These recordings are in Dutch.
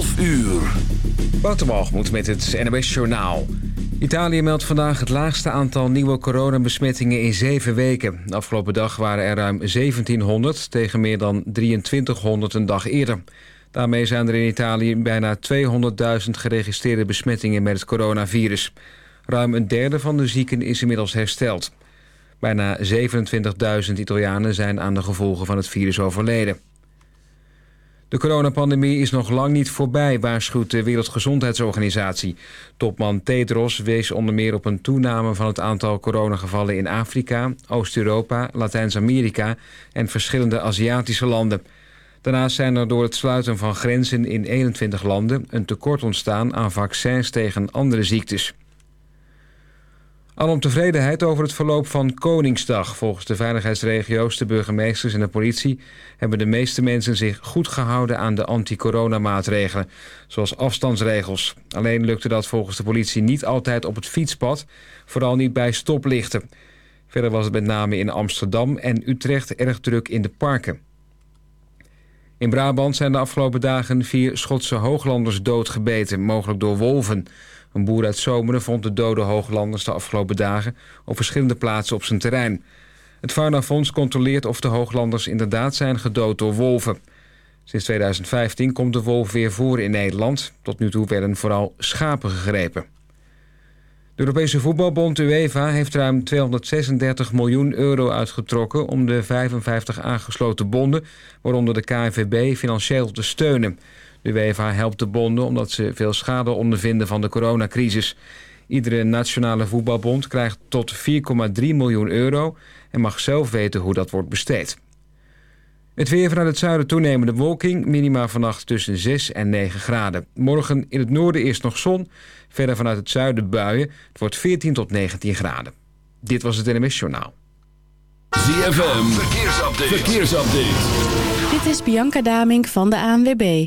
12 uur. moet met het NOS Journaal. Italië meldt vandaag het laagste aantal nieuwe coronabesmettingen in zeven weken. De afgelopen dag waren er ruim 1700 tegen meer dan 2300 een dag eerder. Daarmee zijn er in Italië bijna 200.000 geregistreerde besmettingen met het coronavirus. Ruim een derde van de zieken is inmiddels hersteld. Bijna 27.000 Italianen zijn aan de gevolgen van het virus overleden. De coronapandemie is nog lang niet voorbij, waarschuwt de Wereldgezondheidsorganisatie. Topman Tedros wees onder meer op een toename van het aantal coronagevallen in Afrika, Oost-Europa, Latijns-Amerika en verschillende Aziatische landen. Daarnaast zijn er door het sluiten van grenzen in 21 landen een tekort ontstaan aan vaccins tegen andere ziektes. Al tevredenheid over het verloop van Koningsdag. Volgens de veiligheidsregio's, de burgemeesters en de politie... hebben de meeste mensen zich goed gehouden aan de anti-coronamaatregelen... zoals afstandsregels. Alleen lukte dat volgens de politie niet altijd op het fietspad... vooral niet bij stoplichten. Verder was het met name in Amsterdam en Utrecht erg druk in de parken. In Brabant zijn de afgelopen dagen vier Schotse hooglanders doodgebeten... mogelijk door wolven... Een boer uit Zomeren vond de dode hooglanders de afgelopen dagen... op verschillende plaatsen op zijn terrein. Het Faunafonds controleert of de hooglanders inderdaad zijn gedood door wolven. Sinds 2015 komt de wolf weer voor in Nederland. Tot nu toe werden vooral schapen gegrepen. De Europese voetbalbond UEFA heeft ruim 236 miljoen euro uitgetrokken... om de 55 aangesloten bonden, waaronder de KNVB, financieel te steunen... De UEFA helpt de bonden omdat ze veel schade ondervinden van de coronacrisis. Iedere nationale voetbalbond krijgt tot 4,3 miljoen euro... en mag zelf weten hoe dat wordt besteed. Het weer vanuit het zuiden toenemende wolking. Minima vannacht tussen 6 en 9 graden. Morgen in het noorden eerst nog zon. Verder vanuit het zuiden buien. Het wordt 14 tot 19 graden. Dit was het NMS Journaal. ZFM, verkeersupdate. verkeersupdate. Dit is Bianca Damink van de ANWB.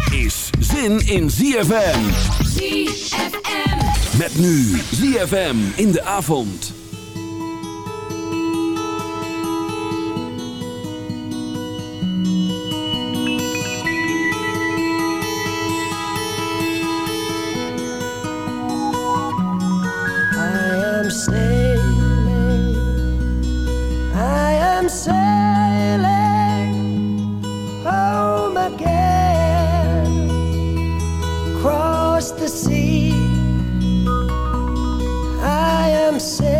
Is zin in ZFM. ZFM. Met nu ZFM in de avond. I am say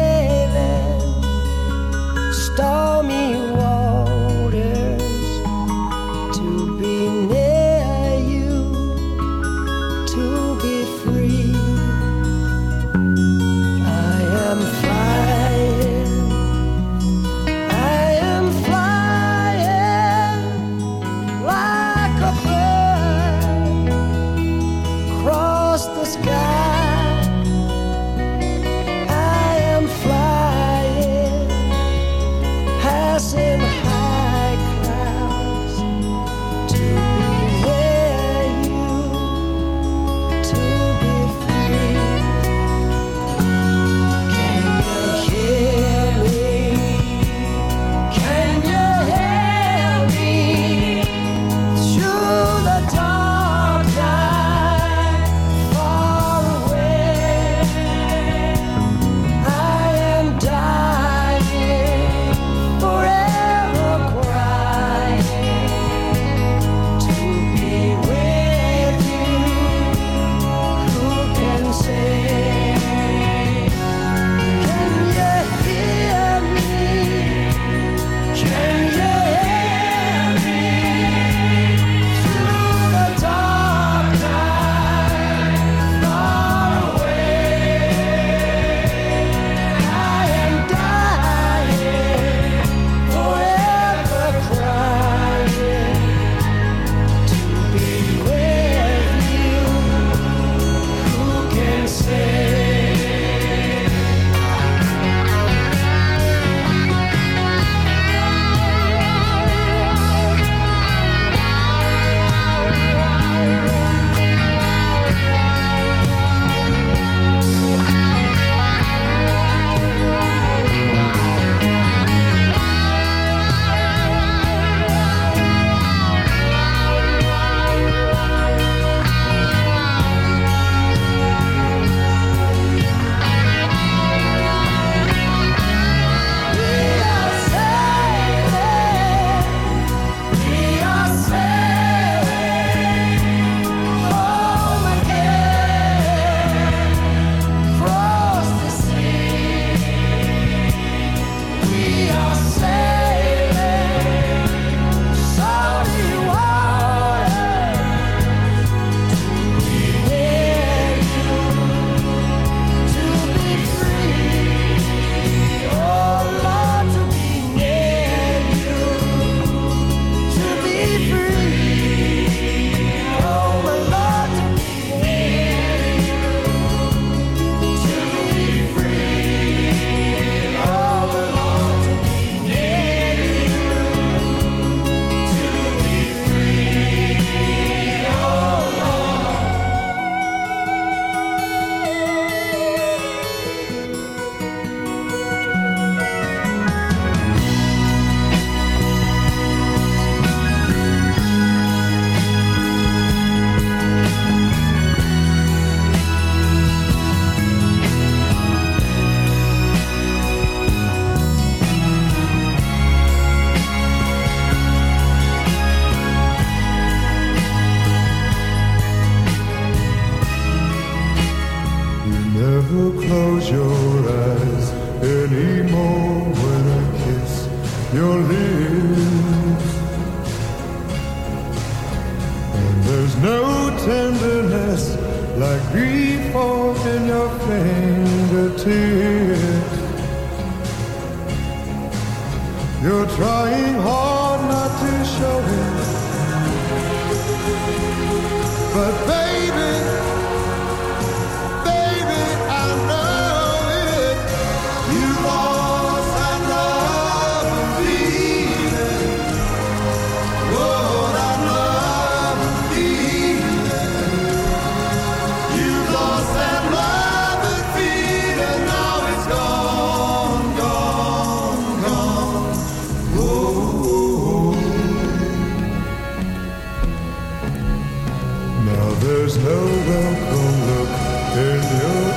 but.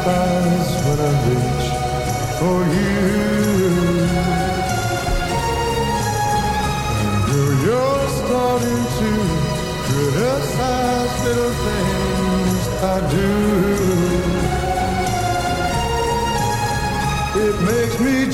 when I reach for you. and you're starting to criticize little things I do. It makes me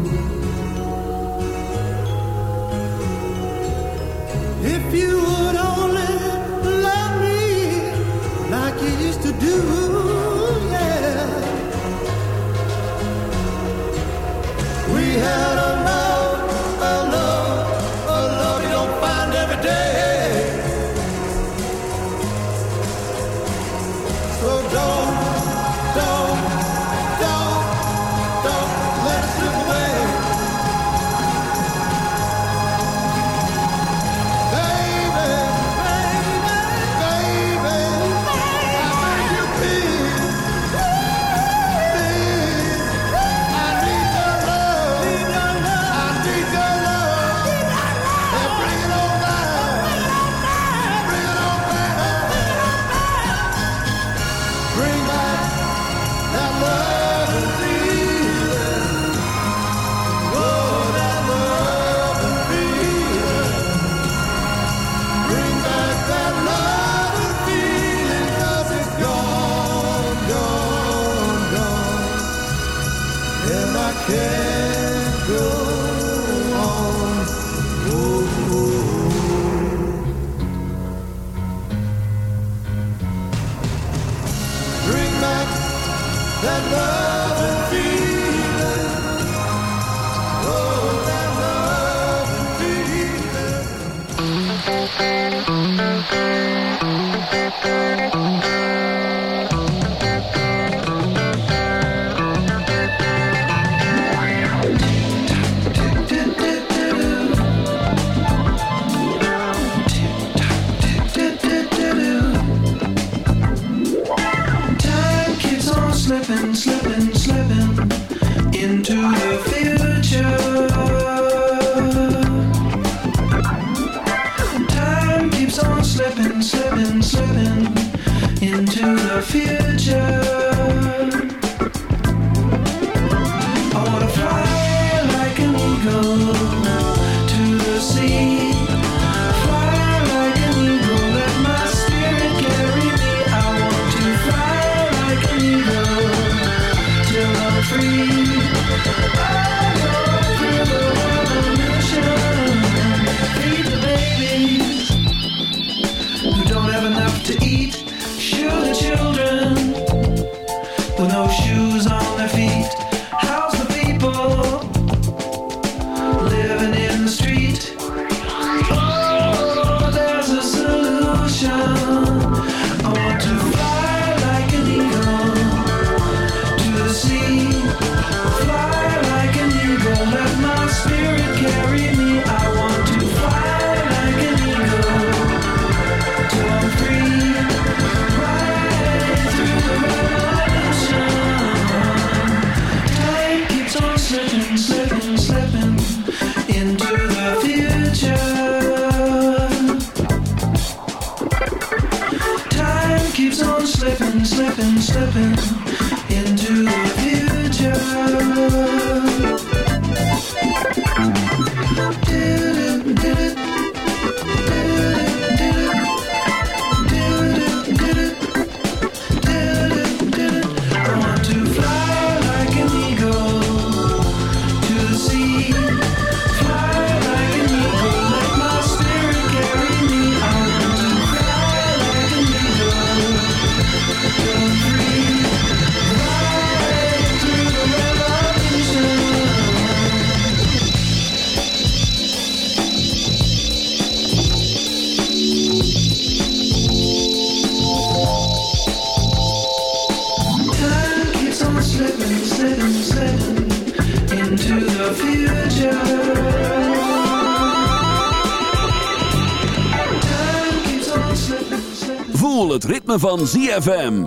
het ritme van ZFM.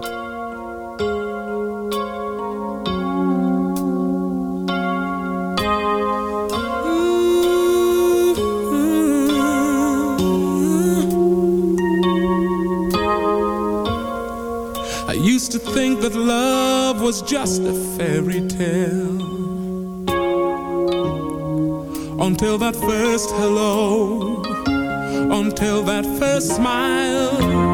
I used to think that love was just a fairy tale. Until that first hello. Until that first smile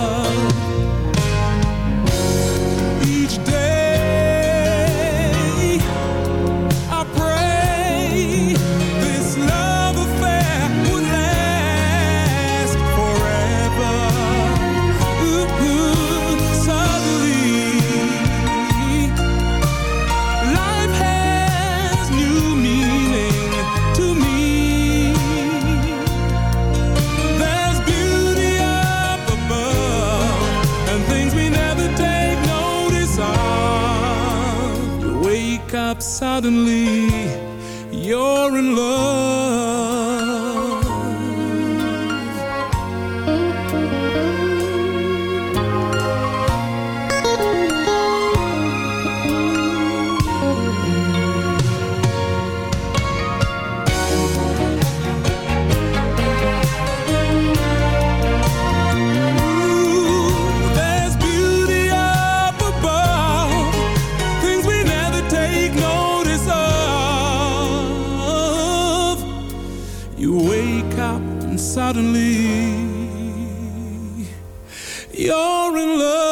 suddenly wake up and suddenly you're in love.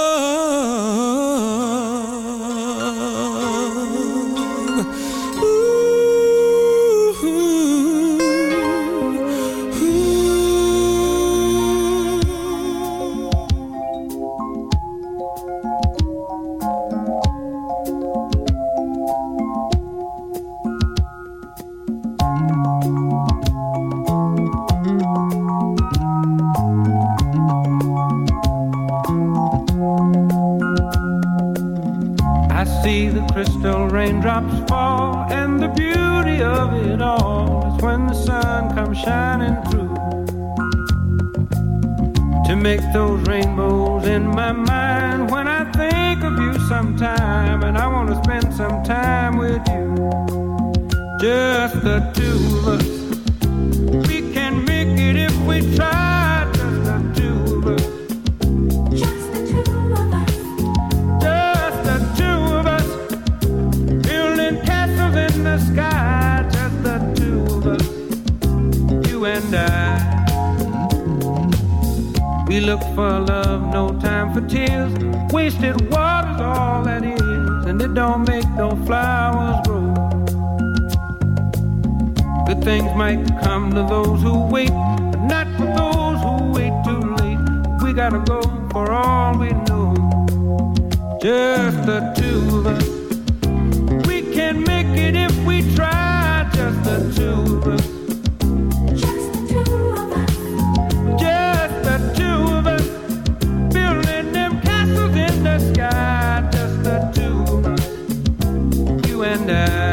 And I.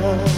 heart.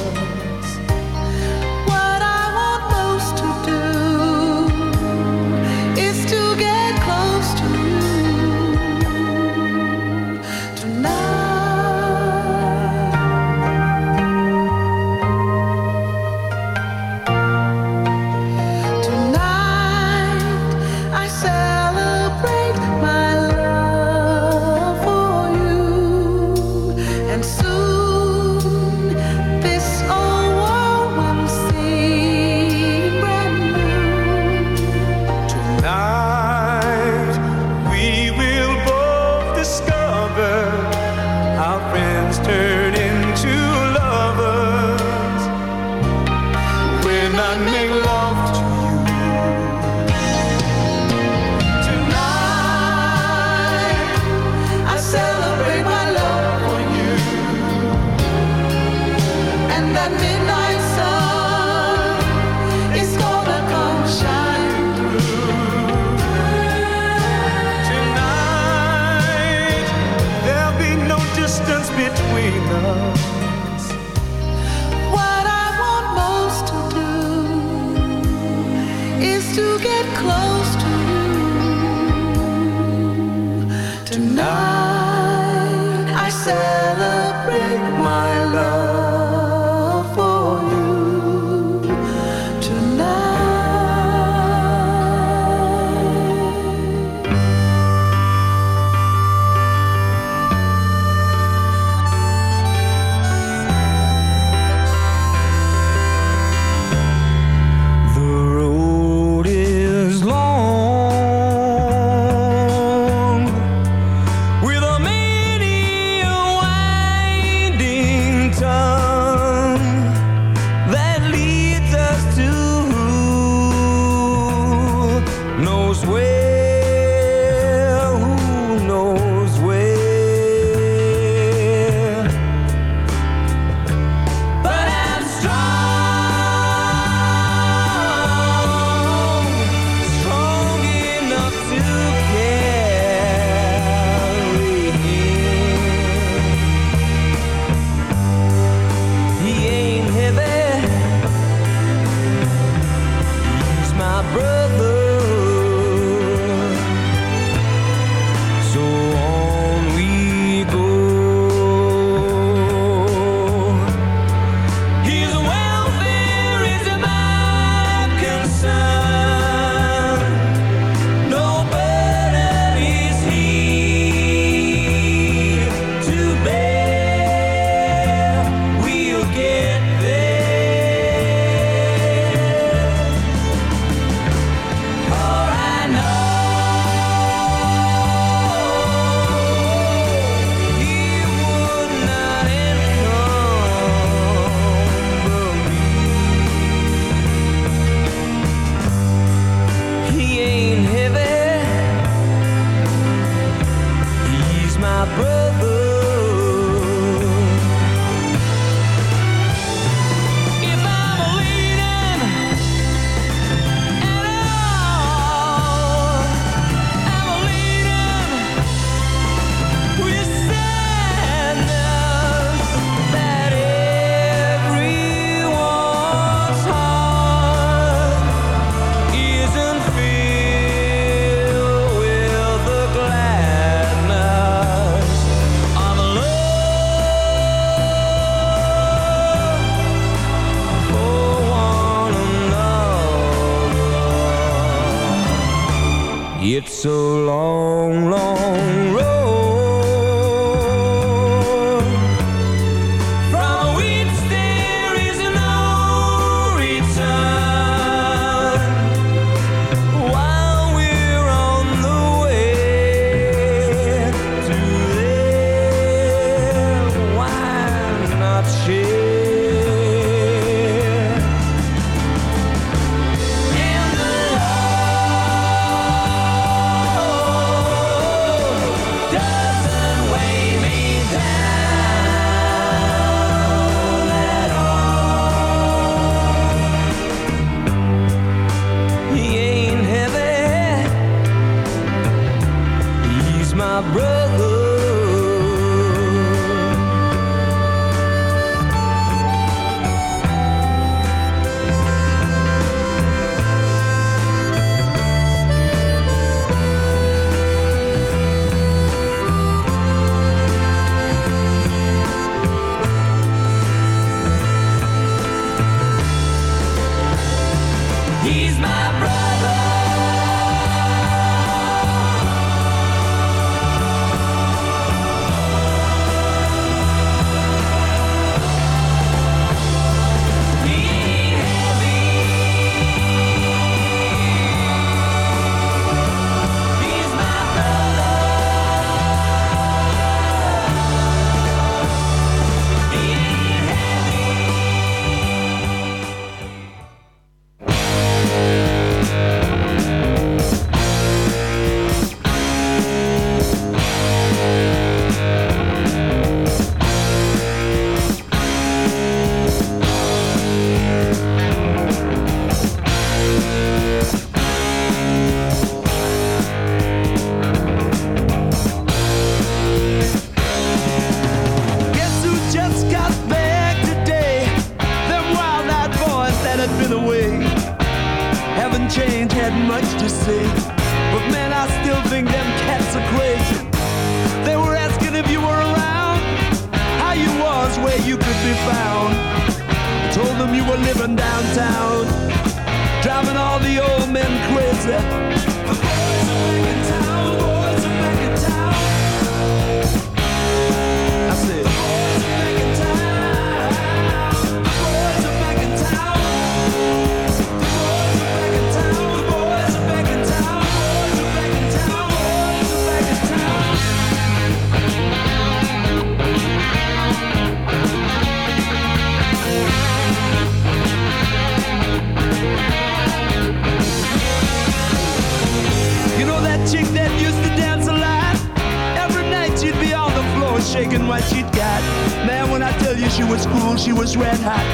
tell you she was cool, she was red hot.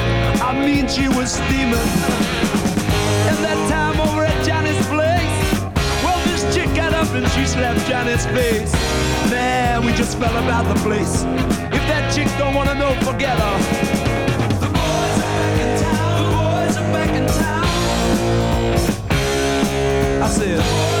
I mean, she was steaming. And that time over at Johnny's place, well, this chick got up and she slapped Johnny's face. Man, we just fell about the place. If that chick don't wanna know, forget her. The boys are back in town. The boys are back in town. I said.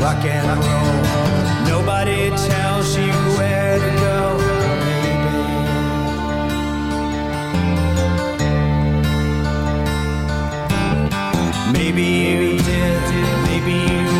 rock and roll. Nobody tells you where to go, baby. Maybe you did, maybe you